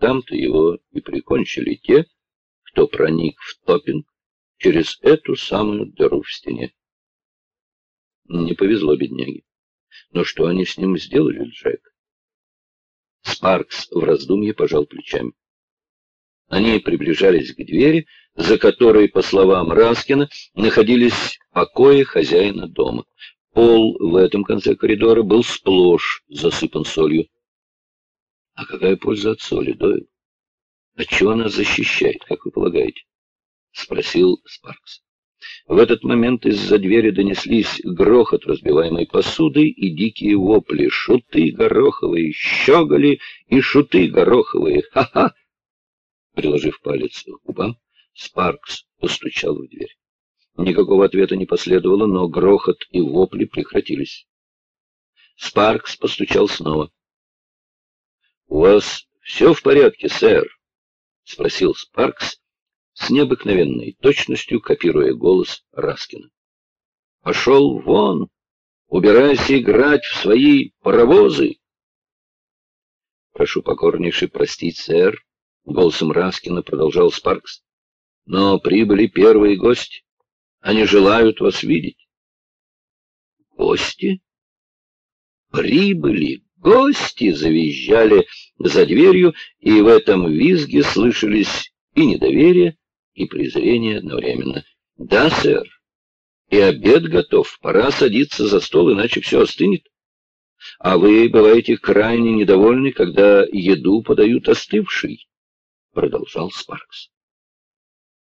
Там-то его и прикончили те, кто проник в топинг через эту самую дыру в стене. Не повезло бедняге. Но что они с ним сделали, Джек? Спаркс в раздумье пожал плечами. Они приближались к двери, за которой, по словам Раскина, находились покои хозяина дома. Пол в этом конце коридора был сплошь засыпан солью. А какая польза от соли, Дойл? А чего она защищает, как вы полагаете? Спросил Спаркс. В этот момент из-за двери донеслись грохот разбиваемой посуды и дикие вопли. Шуты гороховые, щеголи и шуты гороховые. Ха-ха! Приложив палец к губам, Спаркс постучал в дверь. Никакого ответа не последовало, но грохот и вопли прекратились. Спаркс постучал снова. — У вас все в порядке, сэр? — спросил Спаркс с необыкновенной точностью, копируя голос Раскина. — Пошел вон! Убирайся играть в свои паровозы! — Прошу покорнейше простить, сэр, — голосом Раскина продолжал Спаркс. — Но прибыли первые гости. Они желают вас видеть. Гости? Прибыли гости, завизжали за дверью, и в этом визге слышались и недоверие, и презрение одновременно. Да, сэр, и обед готов, пора садиться за стол, иначе все остынет. А вы бываете крайне недовольны, когда еду подают остывшей, — продолжал Спаркс.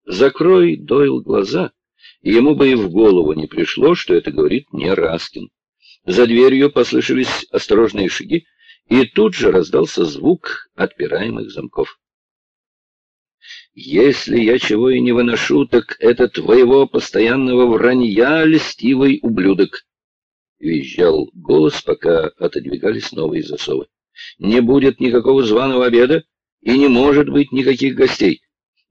Закрой, Дойл, глаза — Ему бы и в голову не пришло, что это говорит не Раскин. За дверью послышались осторожные шаги, и тут же раздался звук отпираемых замков. «Если я чего и не выношу, так это твоего постоянного вранья, льстивый ублюдок!» — визжал голос, пока отодвигались новые засовы. «Не будет никакого званого обеда, и не может быть никаких гостей.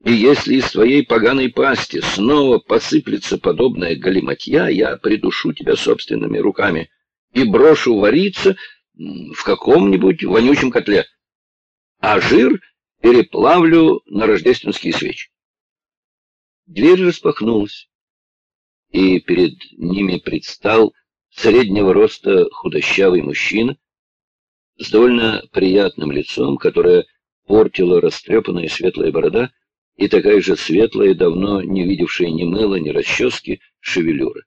И если из твоей поганой пасти снова посыплется подобная галиматья, я придушу тебя собственными руками и брошу вариться в каком-нибудь вонючем котле, а жир переплавлю на рождественские свечи. Дверь распахнулась, и перед ними предстал среднего роста худощавый мужчина с довольно приятным лицом, которое портила растрепанная светлая борода, и такая же светлая, давно не видевшая ни мыла, ни расчески, шевелюра.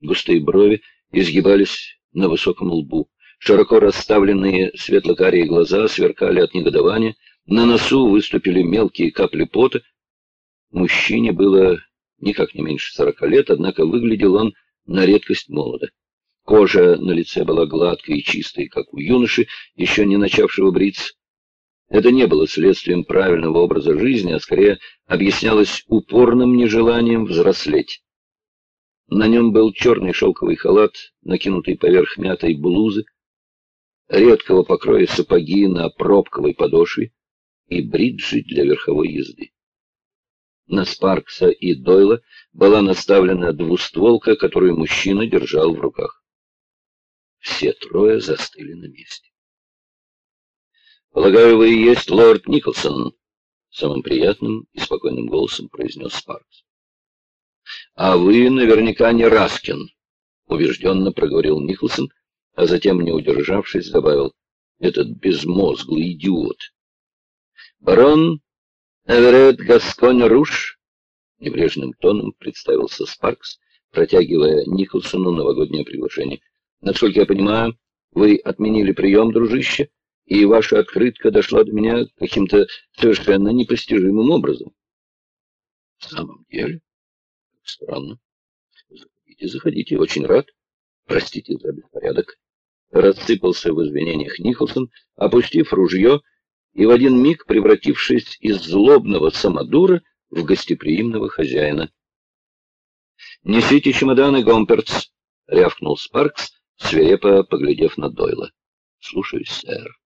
Густые брови изгибались на высоком лбу. Широко расставленные светло-карие глаза сверкали от негодования, на носу выступили мелкие капли пота. Мужчине было никак не меньше сорока лет, однако выглядел он на редкость молодо. Кожа на лице была гладкой и чистой, как у юноши, еще не начавшего бриться. Это не было следствием правильного образа жизни, а скорее объяснялось упорным нежеланием взрослеть. На нем был черный шелковый халат, накинутый поверх мятой блузы, редкого покроя сапоги на пробковой подошве и бриджи для верховой езды. На Спаркса и Дойла была наставлена двустволка, которую мужчина держал в руках. Все трое застыли на месте. «Полагаю, вы и есть лорд Николсон», — самым приятным и спокойным голосом произнес Спаркс. «А вы наверняка не Раскин», — убежденно проговорил Николсон, а затем, не удержавшись, добавил, «этот безмозглый идиот». «Барон Эверетт Гасконь Руш», — небрежным тоном представился Спаркс, протягивая Николсону новогоднее приглашение. «Насколько я понимаю, вы отменили прием, дружище?» и ваша открытка дошла до меня каким-то совершенно непостижимым образом. — В самом деле? Странно. Заходите, заходите, очень рад. Простите за беспорядок. Рассыпался в извинениях Николсон, опустив ружье и в один миг превратившись из злобного самодура в гостеприимного хозяина. «Несите чемоданы, Гомперц!» — рявкнул Спаркс, свирепо поглядев на Дойла. «Слушаюсь, сэр».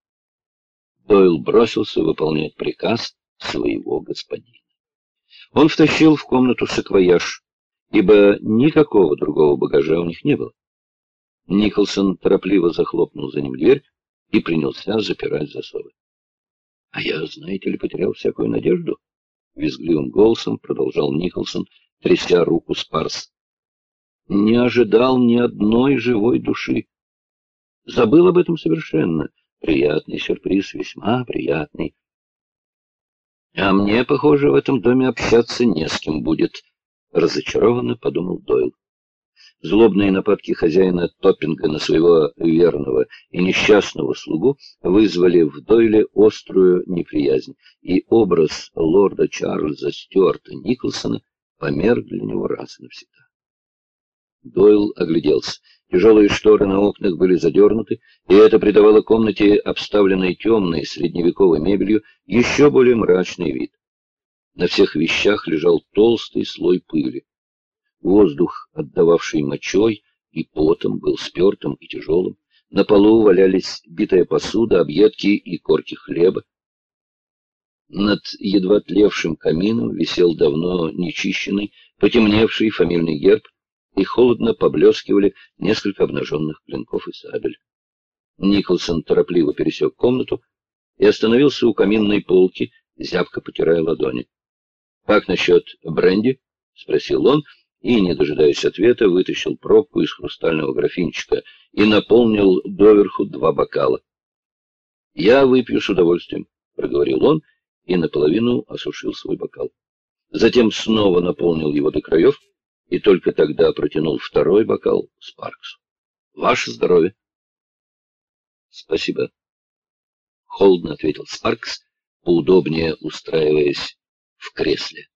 Дойл бросился выполнять приказ своего господина. Он втащил в комнату саквояж, ибо никакого другого багажа у них не было. Николсон торопливо захлопнул за ним дверь и принялся запирать засовы. А я, знаете ли, потерял всякую надежду. Визгливым голосом продолжал Николсон, тряся руку Спарс. Не ожидал ни одной живой души. Забыл об этом совершенно. Приятный сюрприз, весьма приятный. А мне, похоже, в этом доме общаться не с кем будет, разочарованно подумал Дойл. Злобные нападки хозяина Топпинга на своего верного и несчастного слугу вызвали в Дойле острую неприязнь, и образ лорда Чарльза Стюарта Николсона померк для него раз и навсегда. Дойл огляделся. Тяжелые шторы на окнах были задернуты, и это придавало комнате, обставленной темной средневековой мебелью, еще более мрачный вид. На всех вещах лежал толстый слой пыли. Воздух, отдававший мочой и потом, был спертым и тяжелым. На полу валялись битая посуда, объедки и корки хлеба. Над едва тлевшим камином висел давно нечищенный, потемневший фамильный герб, и холодно поблескивали несколько обнаженных клинков и сабель. Николсон торопливо пересек комнату и остановился у каминной полки, зябко потирая ладони. — Как насчет бренди? — спросил он, и, не дожидаясь ответа, вытащил пробку из хрустального графинчика и наполнил доверху два бокала. «Я выпью с удовольствием», — проговорил он и наполовину осушил свой бокал. Затем снова наполнил его до краев и только тогда протянул второй бокал Спарксу. «Ваше здоровье!» «Спасибо», — холодно ответил Спаркс, поудобнее устраиваясь в кресле.